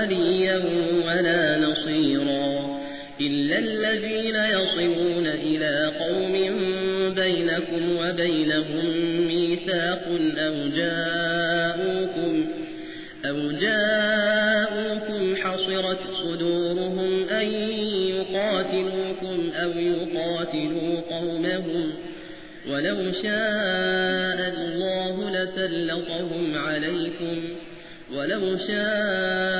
وليا ولا نصيرا إلا الذين يصلون إلى قوم بينكم وبينهم ميثاق أو جاءوكم, أو جاءوكم حصرت صدورهم أن يقاتلوكم أو يقاتلوا قومهم ولو شاء الله لسلطهم عليكم ولو شاء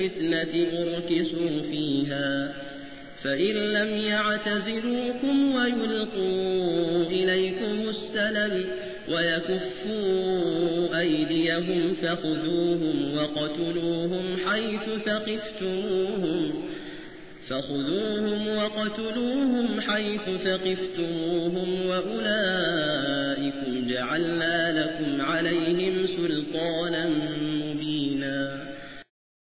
الفتنة أركسوا فيها. فإن لم يعتزلوكم ويلقوا إليكم السلم ويكفوا أيديهم فخذوهم وقتلوهم حيث ثقفتموهم فخذوهم وقتلوهم حيث ثقفتموهم وأولئكم جعلنا لكم عليهم